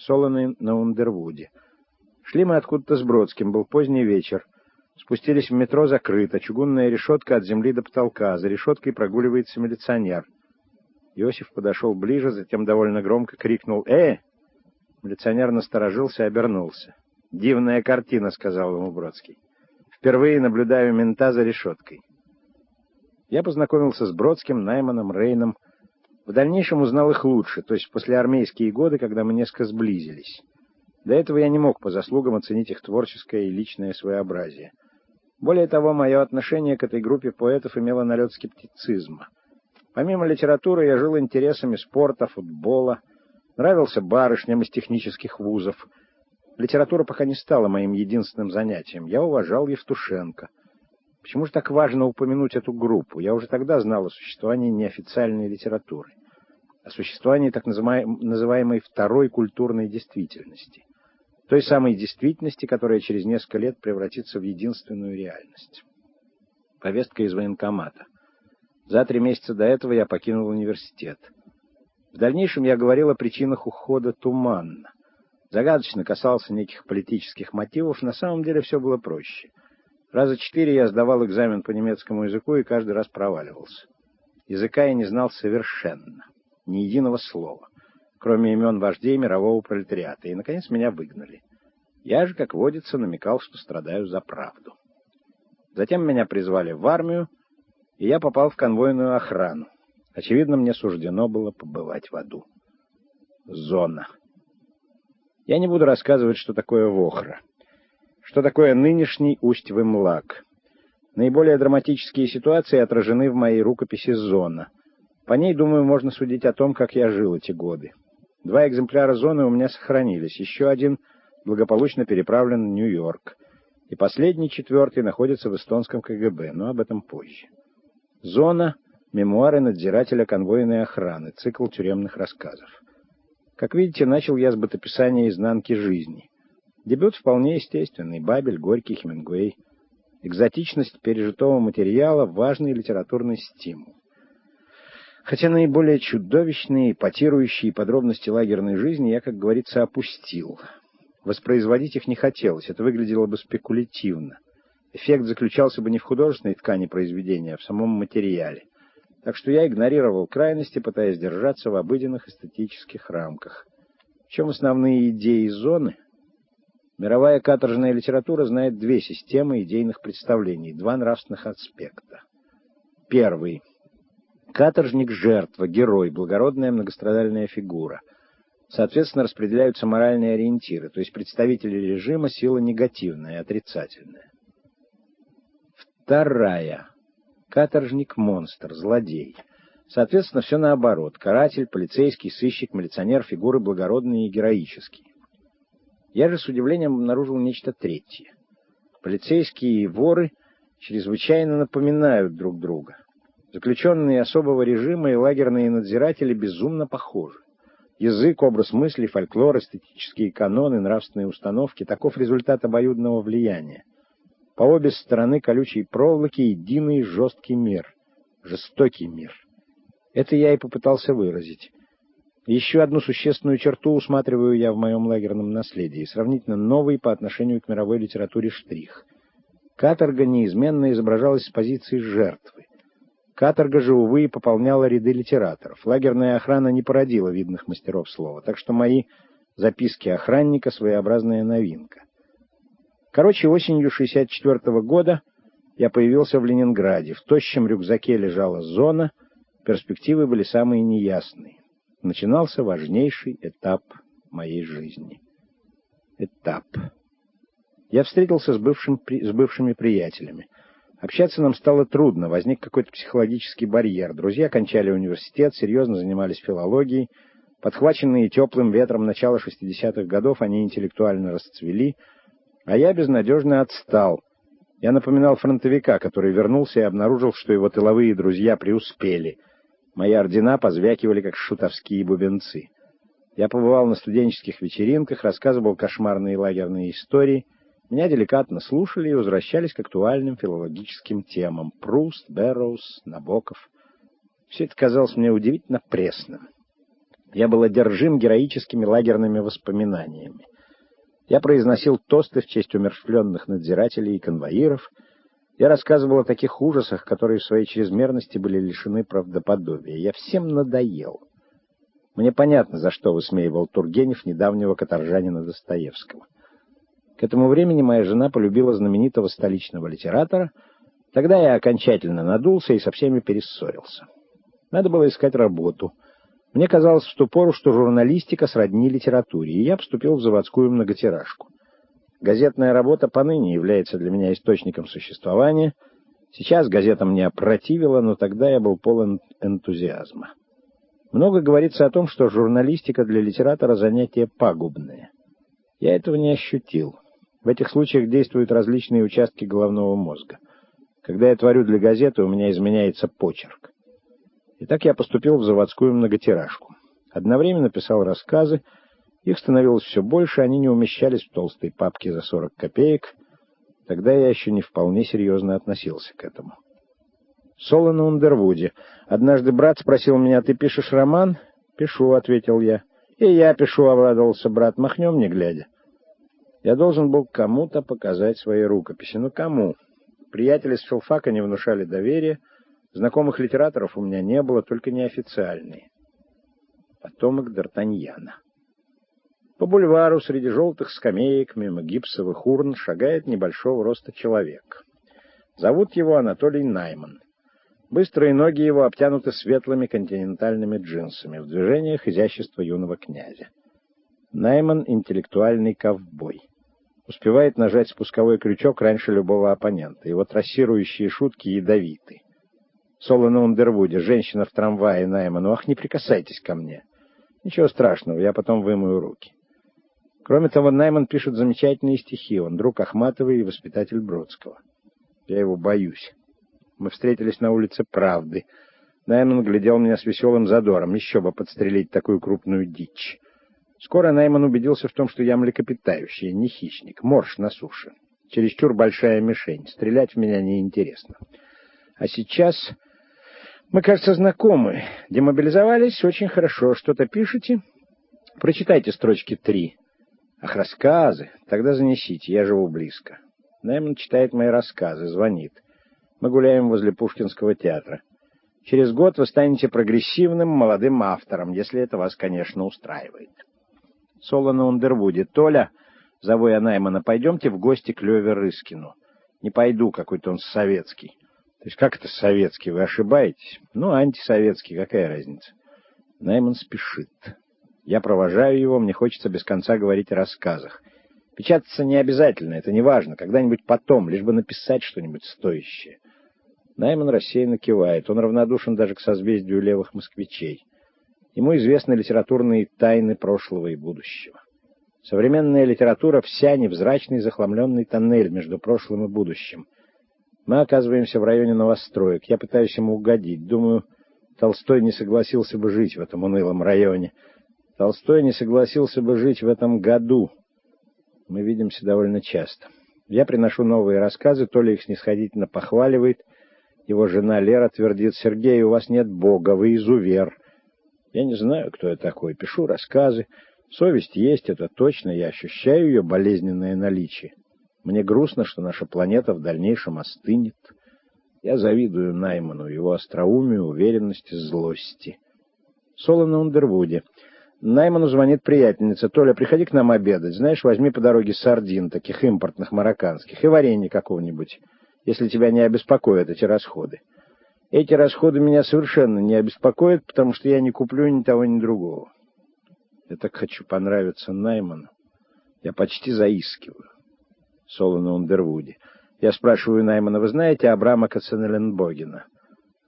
Солоны на Ундервуде. Шли мы откуда-то с Бродским, был поздний вечер. Спустились в метро закрыто, чугунная решетка от земли до потолка, за решеткой прогуливается милиционер. Иосиф подошел ближе, затем довольно громко крикнул «Э!». Милиционер насторожился и обернулся. «Дивная картина», — сказал ему Бродский. «Впервые наблюдаю мента за решеткой». Я познакомился с Бродским, Найманом, Рейном. В дальнейшем узнал их лучше, то есть после армейские годы, когда мы несколько сблизились. До этого я не мог по заслугам оценить их творческое и личное своеобразие. Более того, мое отношение к этой группе поэтов имело налет скептицизма. Помимо литературы я жил интересами спорта, футбола, нравился барышням из технических вузов. Литература пока не стала моим единственным занятием. Я уважал Евтушенко. Почему же так важно упомянуть эту группу? Я уже тогда знал о существовании неофициальной литературы, о существовании так называемой второй культурной действительности, той самой действительности, которая через несколько лет превратится в единственную реальность. Повестка из военкомата. За три месяца до этого я покинул университет. В дальнейшем я говорил о причинах ухода туманно. Загадочно касался неких политических мотивов, на самом деле все было проще. Раза четыре я сдавал экзамен по немецкому языку и каждый раз проваливался. Языка я не знал совершенно, ни единого слова, кроме имен вождей мирового пролетариата, и, наконец, меня выгнали. Я же, как водится, намекал, что страдаю за правду. Затем меня призвали в армию, и я попал в конвойную охрану. Очевидно, мне суждено было побывать в аду. Зона. Я не буду рассказывать, что такое Вохра, что такое нынешний Усть-Вымлак. Наиболее драматические ситуации отражены в моей рукописи «Зона». По ней, думаю, можно судить о том, как я жил эти годы. Два экземпляра «Зоны» у меня сохранились, еще один благополучно переправлен в Нью-Йорк, и последний, четвертый, находится в эстонском КГБ, но об этом позже. Зона — мемуары надзирателя конвойной охраны, цикл тюремных рассказов. Как видите, начал я с бытописания изнанки жизни. Дебют вполне естественный. Бабель, Горький, Хемингуэй. Экзотичность пережитого материала — важный литературный стимул. Хотя наиболее чудовищные, потирующие подробности лагерной жизни я, как говорится, опустил. Воспроизводить их не хотелось, это выглядело бы спекулятивно. Эффект заключался бы не в художественной ткани произведения, а в самом материале. Так что я игнорировал крайности, пытаясь держаться в обыденных эстетических рамках. В чем основные идеи зоны? Мировая каторжная литература знает две системы идейных представлений, два нравственных аспекта. Первый. Каторжник — жертва, герой, благородная многострадальная фигура. Соответственно, распределяются моральные ориентиры, то есть представители режима — сила негативная, отрицательная. Вторая. Каторжник-монстр, злодей. Соответственно, все наоборот. Каратель, полицейский, сыщик, милиционер, фигуры благородные и героические. Я же с удивлением обнаружил нечто третье. Полицейские и воры чрезвычайно напоминают друг друга. Заключенные особого режима и лагерные надзиратели безумно похожи. Язык, образ мысли, фольклор, эстетические каноны, нравственные установки — таков результат обоюдного влияния. По обе стороны колючей проволоки единый жесткий мир, жестокий мир. Это я и попытался выразить. Еще одну существенную черту усматриваю я в моем лагерном наследии, сравнительно новый по отношению к мировой литературе штрих. Каторга неизменно изображалась с позиции жертвы. Каторга же, увы, пополняла ряды литераторов. Лагерная охрана не породила видных мастеров слова, так что мои записки охранника — своеобразная новинка. Короче, осенью 64 -го года я появился в Ленинграде. В тощем рюкзаке лежала зона, перспективы были самые неясные. Начинался важнейший этап моей жизни. Этап. Я встретился с, бывшим, с бывшими приятелями. Общаться нам стало трудно, возник какой-то психологический барьер. Друзья кончали университет, серьезно занимались филологией. Подхваченные теплым ветром начала 60-х годов, они интеллектуально расцвели — а я безнадежно отстал. Я напоминал фронтовика, который вернулся и обнаружил, что его тыловые друзья преуспели. Мои ордена позвякивали, как шутовские бубенцы. Я побывал на студенческих вечеринках, рассказывал кошмарные лагерные истории. Меня деликатно слушали и возвращались к актуальным филологическим темам. Пруст, Берроуз, Набоков. Все это казалось мне удивительно пресным. Я был одержим героическими лагерными воспоминаниями. Я произносил тосты в честь умершленных надзирателей и конвоиров. Я рассказывал о таких ужасах, которые в своей чрезмерности были лишены правдоподобия. Я всем надоел. Мне понятно, за что высмеивал Тургенев недавнего каторжанина Достоевского. К этому времени моя жена полюбила знаменитого столичного литератора. Тогда я окончательно надулся и со всеми перессорился. Надо было искать работу. Мне казалось в ту пору, что журналистика сродни литературе, и я вступил в заводскую многотиражку. Газетная работа поныне является для меня источником существования. Сейчас газета мне опротивила, но тогда я был полон энтузиазма. Много говорится о том, что журналистика для литератора занятие пагубное. Я этого не ощутил. В этих случаях действуют различные участки головного мозга. Когда я творю для газеты, у меня изменяется почерк. Итак, я поступил в заводскую многотиражку. Одновременно писал рассказы. Их становилось все больше, они не умещались в толстой папке за 40 копеек. Тогда я еще не вполне серьезно относился к этому. Соло на Ундервуде. Однажды брат спросил меня, ты пишешь роман? Пишу, — ответил я. И я пишу, — обрадовался брат, — махнем не глядя. Я должен был кому-то показать свои рукописи. Ну, кому? Приятели с филфака не внушали доверия, Знакомых литераторов у меня не было, только неофициальные. Потомок Д'Артаньяна. По бульвару среди желтых скамеек мимо гипсовых урн шагает небольшого роста человек. Зовут его Анатолий Найман. Быстрые ноги его обтянуты светлыми континентальными джинсами, в движениях изящества юного князя. Найман — интеллектуальный ковбой. Успевает нажать спусковой крючок раньше любого оппонента. Его трассирующие шутки ядовиты. Соло на Ундервуде, женщина в трамвае Найману. Ах, не прикасайтесь ко мне. Ничего страшного, я потом вымою руки. Кроме того, Найман пишет замечательные стихи. Он друг Ахматовой и воспитатель Бродского. Я его боюсь. Мы встретились на улице Правды. Найман глядел меня с веселым задором. Еще бы подстрелить такую крупную дичь. Скоро Найман убедился в том, что я млекопитающий, не хищник. Морж на суше. Чересчур большая мишень. Стрелять в меня неинтересно. А сейчас мы, кажется, знакомы. Демобилизовались очень хорошо. Что-то пишете? Прочитайте строчки три. Ах, рассказы. Тогда занесите, я живу близко. Найман читает мои рассказы, звонит. Мы гуляем возле Пушкинского театра. Через год вы станете прогрессивным молодым автором, если это вас, конечно, устраивает. Соло на Ундервуде. Толя, зову я Наймана, пойдемте в гости к Леве Рыскину. Не пойду, какой-то он советский. То есть как это советский? Вы ошибаетесь? Ну, антисоветский, какая разница? Найман спешит. Я провожаю его, мне хочется без конца говорить о рассказах. Печататься не обязательно, это не важно, когда-нибудь потом, лишь бы написать что-нибудь стоящее. Найман рассеянно кивает, он равнодушен даже к созвездию левых москвичей. Ему известны литературные тайны прошлого и будущего. Современная литература вся невзрачный захламленный тоннель между прошлым и будущим — мы оказываемся в районе новостроек. Я пытаюсь ему угодить. Думаю, Толстой не согласился бы жить в этом унылом районе. Толстой не согласился бы жить в этом году. Мы видимся довольно часто. Я приношу новые рассказы, то ли их снисходительно похваливает. Его жена Лера твердит, «Сергей, у вас нет Бога, вы изувер». Я не знаю, кто я такой. Пишу рассказы. Совесть есть, это точно. Я ощущаю ее болезненное наличие. Мне грустно, что наша планета в дальнейшем остынет. Я завидую Найману, его остроумию, уверенности, злости. Соло на Ундервуде. Найману звонит приятельница. «Толя, приходи к нам обедать. Знаешь, возьми по дороге сардин, таких импортных марокканских, и варенье какого-нибудь, если тебя не обеспокоят эти расходы. Эти расходы меня совершенно не обеспокоят, потому что я не куплю ни того, ни другого. Я так хочу понравиться Найману. Я почти заискиваю соло на Ундервуде. Я спрашиваю Наймана, вы знаете Абрама Кацанеленбогена?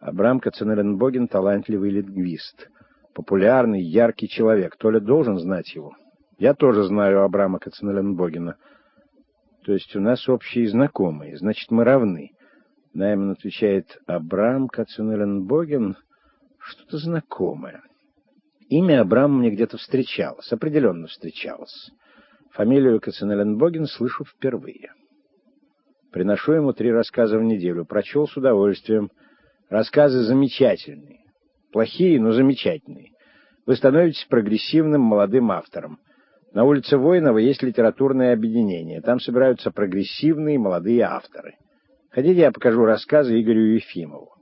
Абрам Кацанеленбоген — талантливый лингвист. Популярный, яркий человек. Толя должен знать его. Я тоже знаю Абрама Кацанеленбогена. То есть у нас общие знакомые, значит, мы равны. Найман отвечает, Абрам Кацанеленбоген — что-то знакомое. Имя Абрама мне где-то встречалось, определенно встречалось. Фамилию Кацинеленбоген слышу впервые. Приношу ему три рассказа в неделю. Прочел с удовольствием. Рассказы замечательные. Плохие, но замечательные. вы становитесь прогрессивным молодым автором. На улице Воинова есть литературное объединение. Там собираются прогрессивные молодые авторы. Хотите, я покажу рассказы Игорю Ефимову?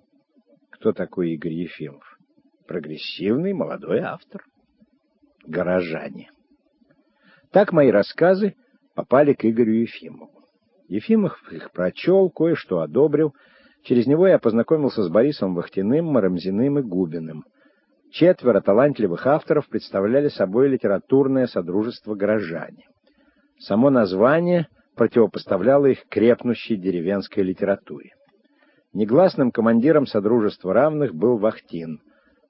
Кто такой Игорь Ефимов? Прогрессивный молодой автор. Горожане. Так мои рассказы попали к Игорю Ефимову. Ефимов их прочел, кое-что одобрил. Через него я познакомился с Борисом Вахтиным, Марамзиным и Губиным. Четверо талантливых авторов представляли собой литературное содружество «Горожане». Само название противопоставляло их крепнущей деревенской литературе. Негласным командиром Содружества равных был Вахтин.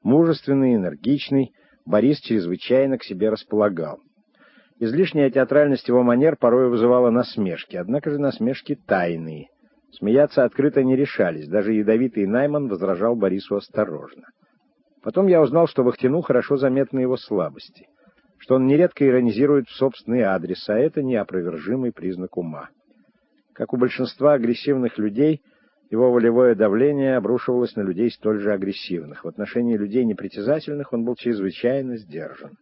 Мужественный, энергичный, Борис чрезвычайно к себе располагал. Излишняя театральность его манер порой вызывала насмешки, однако же насмешки тайные. Смеяться открыто не решались, даже ядовитый Найман возражал Борису осторожно. Потом я узнал, что Вахтину хорошо заметны его слабости, что он нередко иронизирует в собственный адрес, а это неопровержимый признак ума. Как у большинства агрессивных людей, его волевое давление обрушивалось на людей столь же агрессивных. В отношении людей непритязательных он был чрезвычайно сдержан.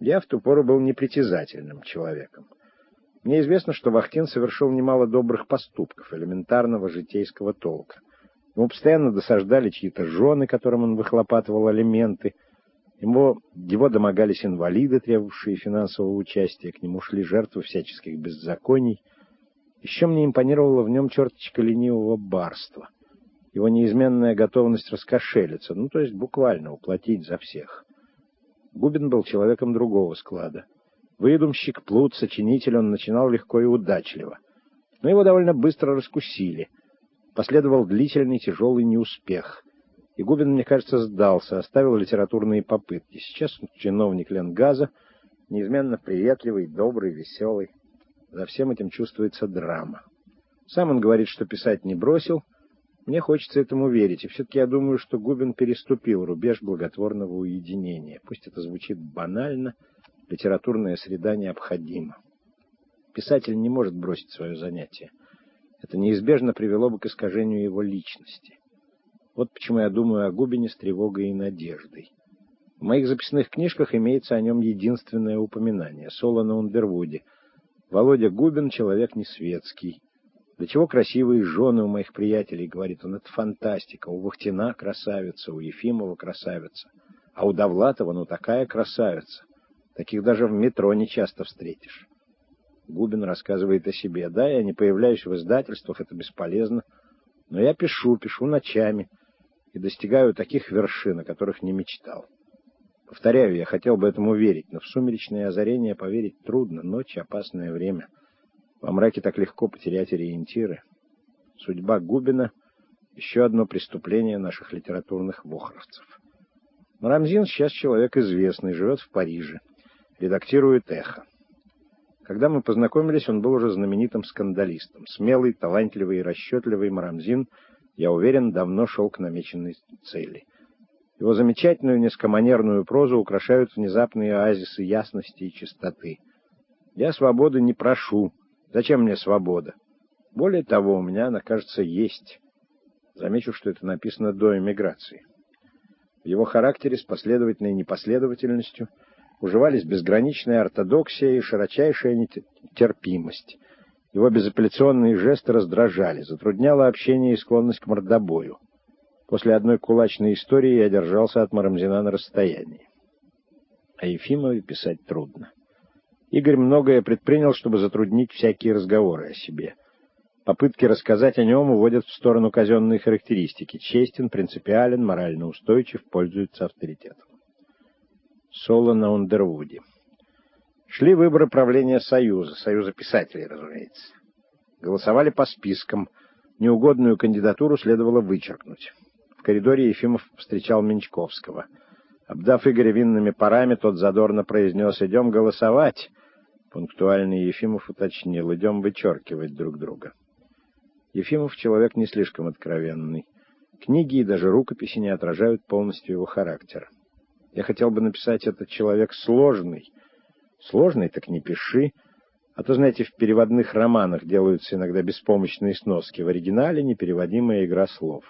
Я в ту пору был непритязательным человеком. Мне известно, что Вахтин совершил немало добрых поступков, элементарного житейского толка. Ему постоянно досаждали чьи-то жены, которым он выхлопатывал алименты. Ему, его домогались инвалиды, требовавшие финансового участия, к нему шли жертвы всяческих беззаконий. Еще мне импонировала в нем черточка ленивого барства, его неизменная готовность раскошелиться, ну, то есть буквально уплатить за всех. Губин был человеком другого склада. Выдумщик, плут, сочинитель он начинал легко и удачливо. Но его довольно быстро раскусили — Последовал длительный тяжелый неуспех. И Губин, мне кажется, сдался, оставил литературные попытки. Сейчас он чиновник Ленгаза, неизменно приветливый, добрый, веселый. За всем этим чувствуется драма. Сам он говорит, что писать не бросил. Мне хочется этому верить, и все-таки я думаю, что Губин переступил рубеж благотворного уединения. Пусть это звучит банально, литературная среда необходима. Писатель не может бросить свое занятие. Это неизбежно привело бы к искажению его личности. Вот почему я думаю о Губине с тревогой и надеждой. В моих записных книжках имеется о нем единственное упоминание — соло на Ундервуде. Володя Губин — человек не светский. До чего красивые жены у моих приятелей, говорит он, это фантастика. У Вахтина красавица, у Ефимова красавица. А у Довлатова, ну такая красавица. Таких даже в метро не часто встретишь. Губин рассказывает о себе. Да, я не появляюсь в издательствах, это бесполезно. Но я пишу, пишу ночами и достигаю таких вершин, о которых не мечтал. Повторяю, я хотел бы этому верить, но в сумеречное озарение поверить трудно. Ночь — опасное время. Во мраке так легко потерять ориентиры. Судьба Губина — еще одно преступление наших литературных вохровцев. Марамзин сейчас человек известный, живет в Париже, редактирует «Эхо». Когда мы познакомились, он был уже знаменитым скандалистом. Смелый, талантливый и расчетливый Марамзин, я уверен, давно шел к намеченной цели. Его замечательную низкоманерную прозу украшают внезапные оазисы ясности и чистоты. Я свободы не прошу. Зачем мне свобода? Более того, у меня она, кажется, есть. Замечу, что это написано до эмиграции. В его характере с последовательной непоследовательностью — уживались безграничная ортодоксия и широчайшая нетерпимость. Его безапелляционные жесты раздражали, затрудняло общение и склонность к мордобою. После одной кулачной истории я держался от Марамзина на расстоянии. А Ефимове писать трудно. Игорь многое предпринял, чтобы затруднить всякие разговоры о себе. Попытки рассказать о нем уводят в сторону казенной характеристики. Честен, принципиален, морально устойчив, пользуется авторитетом. Соло на Ундервуде. Шли выборы правления Союза, Союза писателей, разумеется. Голосовали по спискам. Неугодную кандидатуру следовало вычеркнуть. В коридоре Ефимов встречал Менчковского. Обдав Игоря винными парами, тот задорно произнес «Идем голосовать». Пунктуальный Ефимов уточнил «Идем вычеркивать друг друга». Ефимов человек не слишком откровенный. Книги и даже рукописи не отражают полностью его характер. Я хотел бы написать «этот человек сложный». Сложный, так не пиши. А то, знаете, в переводных романах делаются иногда беспомощные сноски. В оригинале непереводимая игра слов.